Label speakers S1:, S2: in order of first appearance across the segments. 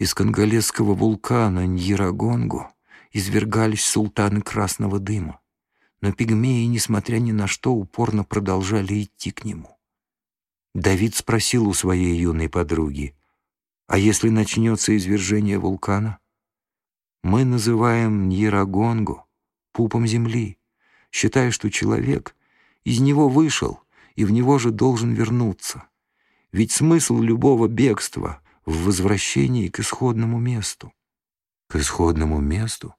S1: Из конголезского вулкана Ньирагонгу извергались султаны красного дыма, но пигмеи, несмотря ни на что, упорно продолжали идти к нему. Давид спросил у своей юной подруги, «А если начнется извержение вулкана?» Мы называем Ньирагонгу пупом земли, считая, что человек из него вышел и в него же должен вернуться. Ведь смысл любого бегства в возвращении к исходному месту. К исходному месту?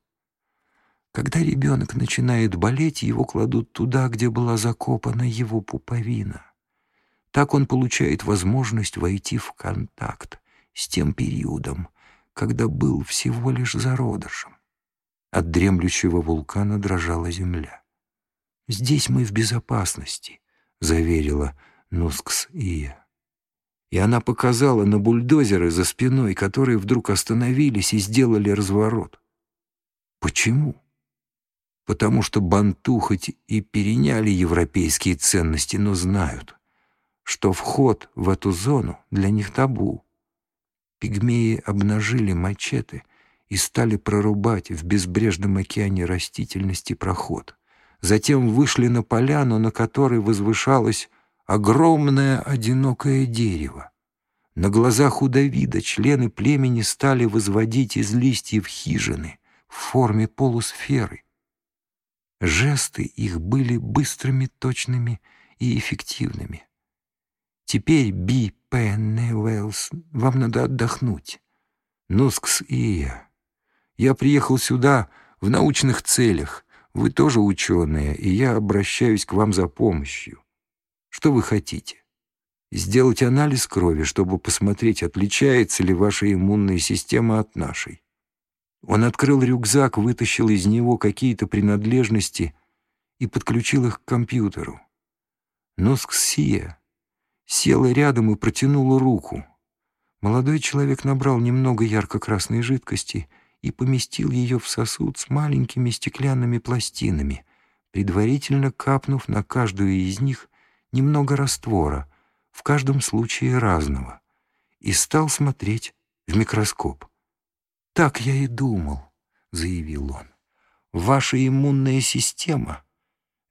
S1: Когда ребенок начинает болеть, его кладут туда, где была закопана его пуповина. Так он получает возможность войти в контакт с тем периодом, когда был всего лишь зародышем. От дремлющего вулкана дрожала земля. «Здесь мы в безопасности», — заверила Нускс Ия. И она показала на бульдозеры за спиной, которые вдруг остановились и сделали разворот. Почему? потому что банту хоть и переняли европейские ценности, но знают, что вход в эту зону для них табу. Пигмеи обнажили мачете и стали прорубать в безбрежном океане растительности проход. Затем вышли на поляну, на которой возвышалось огромное одинокое дерево. На глазах у Давида члены племени стали возводить из листьев хижины в форме полусферы — Жесты их были быстрыми, точными и эффективными. Теперь, Би Пенне Уэллс, вам надо отдохнуть. Нускс и я. Я приехал сюда в научных целях. Вы тоже ученые, и я обращаюсь к вам за помощью. Что вы хотите? Сделать анализ крови, чтобы посмотреть, отличается ли ваша иммунная система от нашей. Он открыл рюкзак, вытащил из него какие-то принадлежности и подключил их к компьютеру. Но Сксия села рядом и протянула руку. Молодой человек набрал немного ярко-красной жидкости и поместил ее в сосуд с маленькими стеклянными пластинами, предварительно капнув на каждую из них немного раствора, в каждом случае разного, и стал смотреть в микроскоп. «Так я и думал», — заявил он. «Ваша иммунная система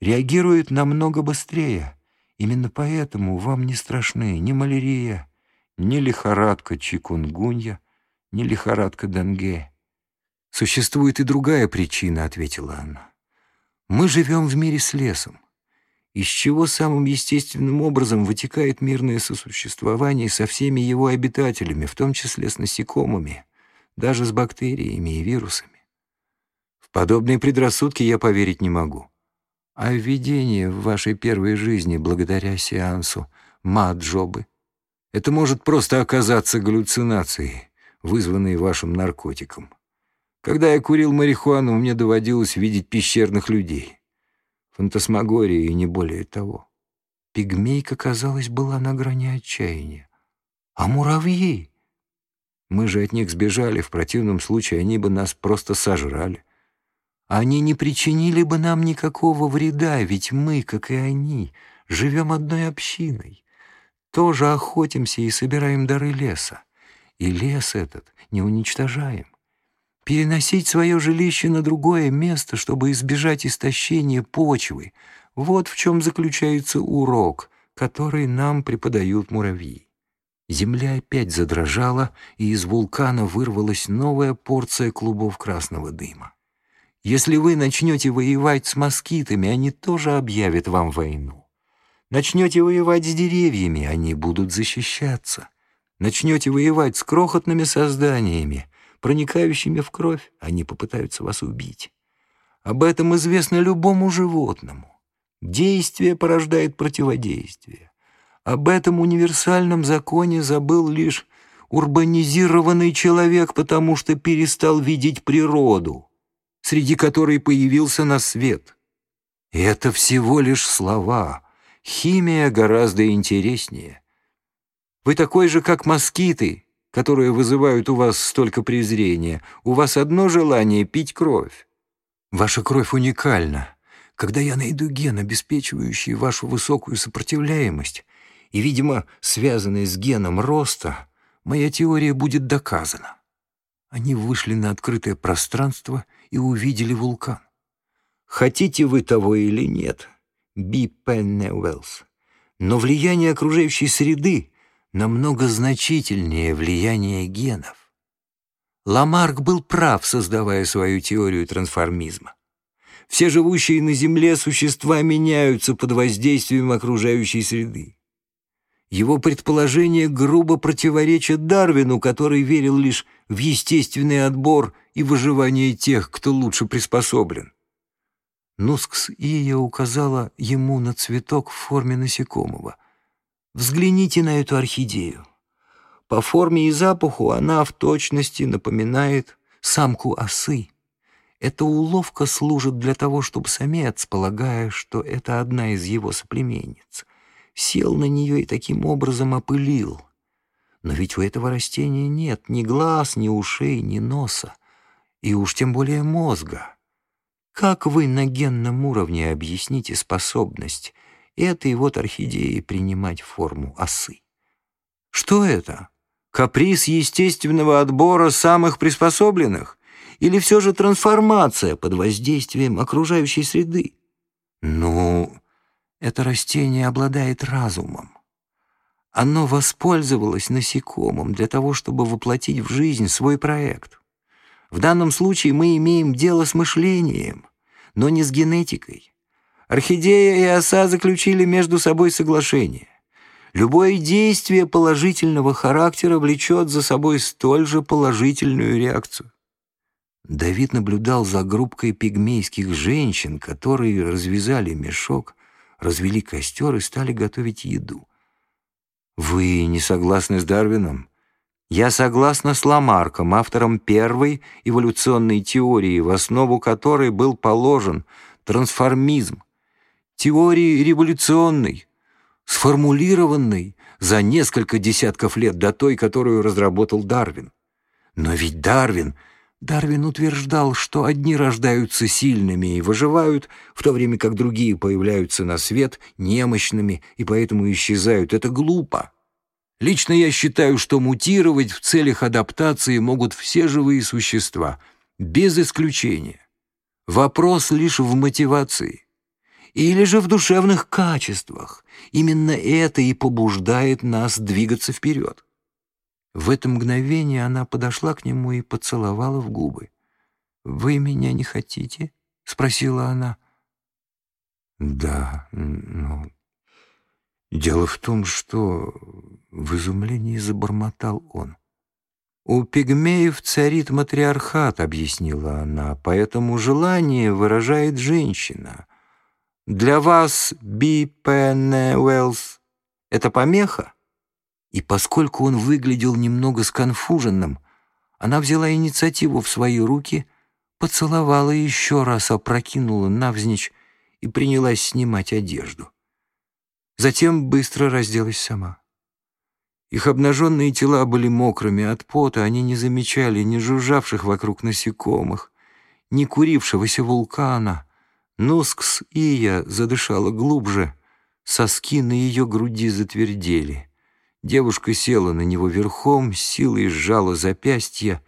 S1: реагирует намного быстрее. Именно поэтому вам не страшны ни малярия, ни лихорадка чикунгунья, ни лихорадка денге». «Существует и другая причина», — ответила она. «Мы живем в мире с лесом, из чего самым естественным образом вытекает мирное сосуществование со всеми его обитателями, в том числе с насекомыми» даже с бактериями и вирусами. В подобные предрассудки я поверить не могу. А введение в вашей первой жизни благодаря сеансу маджобы — это может просто оказаться галлюцинацией, вызванной вашим наркотиком. Когда я курил марихуану, мне доводилось видеть пещерных людей. Фантасмагория и не более того. Пигмейка, казалось, была на грани отчаяния. А муравьи? Мы же от них сбежали, в противном случае они бы нас просто сожрали. Они не причинили бы нам никакого вреда, ведь мы, как и они, живем одной общиной. Тоже охотимся и собираем дары леса. И лес этот не уничтожаем. Переносить свое жилище на другое место, чтобы избежать истощения почвы — вот в чем заключается урок, который нам преподают муравьи. Земля опять задрожала, и из вулкана вырвалась новая порция клубов красного дыма. Если вы начнете воевать с москитами, они тоже объявят вам войну. Начнете воевать с деревьями, они будут защищаться. Начнете воевать с крохотными созданиями, проникающими в кровь, они попытаются вас убить. Об этом известно любому животному. Действие порождает противодействие. Об этом универсальном законе забыл лишь урбанизированный человек, потому что перестал видеть природу, среди которой появился на свет. И это всего лишь слова. Химия гораздо интереснее. Вы такой же, как москиты, которые вызывают у вас столько презрения. У вас одно желание — пить кровь. Ваша кровь уникальна. Когда я найду ген, обеспечивающий вашу высокую сопротивляемость, и, видимо, связанной с геном роста, моя теория будет доказана. Они вышли на открытое пространство и увидели вулкан. Хотите вы того или нет, Би Пеннеуэллс, но влияние окружающей среды намного значительнее влияния генов. Ламарк был прав, создавая свою теорию трансформизма. Все живущие на Земле существа меняются под воздействием окружающей среды. Его предположение грубо противоречит Дарвину, который верил лишь в естественный отбор и выживание тех, кто лучше приспособлен. Нускс Ия указала ему на цветок в форме насекомого. «Взгляните на эту орхидею. По форме и запаху она в точности напоминает самку осы. Эта уловка служит для того, чтобы самец, полагая, что это одна из его соплеменниц, сел на нее и таким образом опылил. Но ведь у этого растения нет ни глаз, ни ушей, ни носа, и уж тем более мозга. Как вы на генном уровне объясните способность этой вот орхидеи принимать форму осы? Что это? Каприз естественного отбора самых приспособленных? Или все же трансформация под воздействием окружающей среды? Ну, это растение обладает разумом. Оно воспользовалось насекомым для того, чтобы воплотить в жизнь свой проект. В данном случае мы имеем дело с мышлением, но не с генетикой. Орхидея и оса заключили между собой соглашение. Любое действие положительного характера влечет за собой столь же положительную реакцию. Давид наблюдал за группкой пигмейских женщин, которые развязали мешок, развели костер и стали готовить еду. «Вы не согласны с Дарвином?» «Я согласна с Ламарком, автором первой эволюционной теории, в основу которой был положен трансформизм, теории революционной, сформулированной за несколько десятков лет до той, которую разработал Дарвин. Но ведь Дарвин, Дарвин утверждал, что одни рождаются сильными и выживают, в то время как другие появляются на свет немощными и поэтому исчезают. Это глупо. Лично я считаю, что мутировать в целях адаптации могут все живые существа, без исключения. Вопрос лишь в мотивации или же в душевных качествах. Именно это и побуждает нас двигаться вперед. В это мгновение она подошла к нему и поцеловала в губы. «Вы меня не хотите?» — спросила она. «Да, ну...» «Дело в том, что...» — в изумлении забормотал он. «У пигмеев царит матриархат», — объяснила она, «поэтому желание выражает женщина. Для вас Би Пеннеуэллс — это помеха?» И поскольку он выглядел немного сконфуженным, она взяла инициативу в свои руки, поцеловала еще раз, опрокинула навзничь и принялась снимать одежду. Затем быстро разделась сама. Их обнаженные тела были мокрыми от пота, они не замечали ни жужжавших вокруг насекомых, ни курившегося вулкана — Носкс Ия задышала глубже, соски на ее груди затвердели. Девушка села на него верхом, силой сжала запястье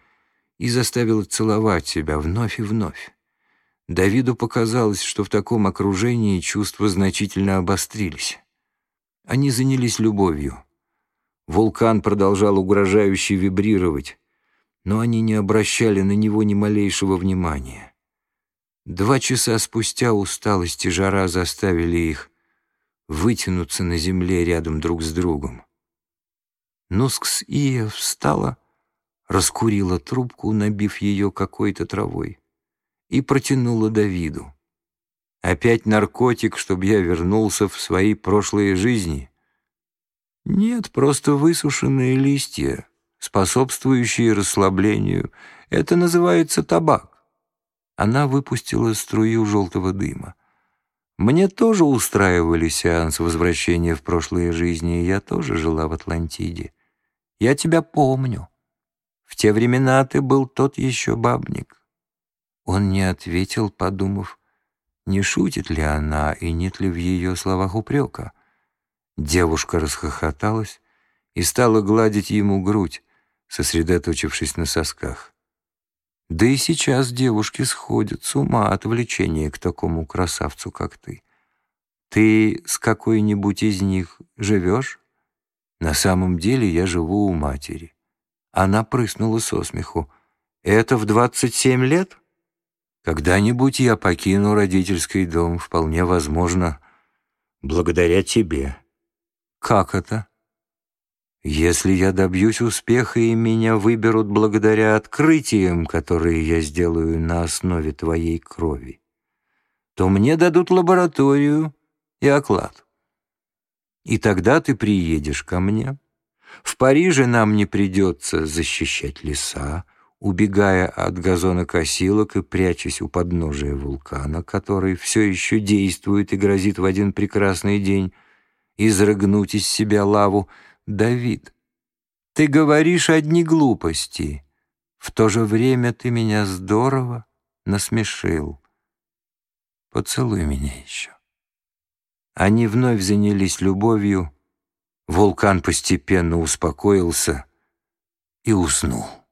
S1: и заставила целовать себя вновь и вновь. Давиду показалось, что в таком окружении чувства значительно обострились. Они занялись любовью. Вулкан продолжал угрожающе вибрировать, но они не обращали на него ни малейшего внимания. Два часа спустя усталость и жара заставили их вытянуться на земле рядом друг с другом. Носкс Ия встала, раскурила трубку, набив ее какой-то травой, и протянула Давиду. «Опять наркотик, чтобы я вернулся в свои прошлые жизни?» «Нет, просто высушенные листья, способствующие расслаблению. Это называется табак. Она выпустила струю желтого дыма. Мне тоже устраивали сеанс возвращения в прошлые жизни, и я тоже жила в Атлантиде. Я тебя помню. В те времена ты был тот еще бабник. Он не ответил, подумав, не шутит ли она и нет ли в ее словах упрека. Девушка расхохоталась и стала гладить ему грудь, сосредоточившись на сосках. Да и сейчас девушки сходят с ума от влечения к такому красавцу, как ты. Ты с какой-нибудь из них живешь? На самом деле я живу у матери. Она прыснула со смеху. Это в двадцать семь лет? Когда-нибудь я покину родительский дом, вполне возможно, благодаря тебе. Как это? Если я добьюсь успеха и меня выберут благодаря открытиям, которые я сделаю на основе твоей крови, то мне дадут лабораторию и оклад. И тогда ты приедешь ко мне. В Париже нам не придется защищать леса, убегая от газонокосилок и прячась у подножия вулкана, который все еще действует и грозит в один прекрасный день изрыгнуть из себя лаву, Давид, ты говоришь одни глупости. В то же время ты меня здорово насмешил. Поцелуй меня еще. Они вновь занялись любовью. Вулкан постепенно успокоился и уснул.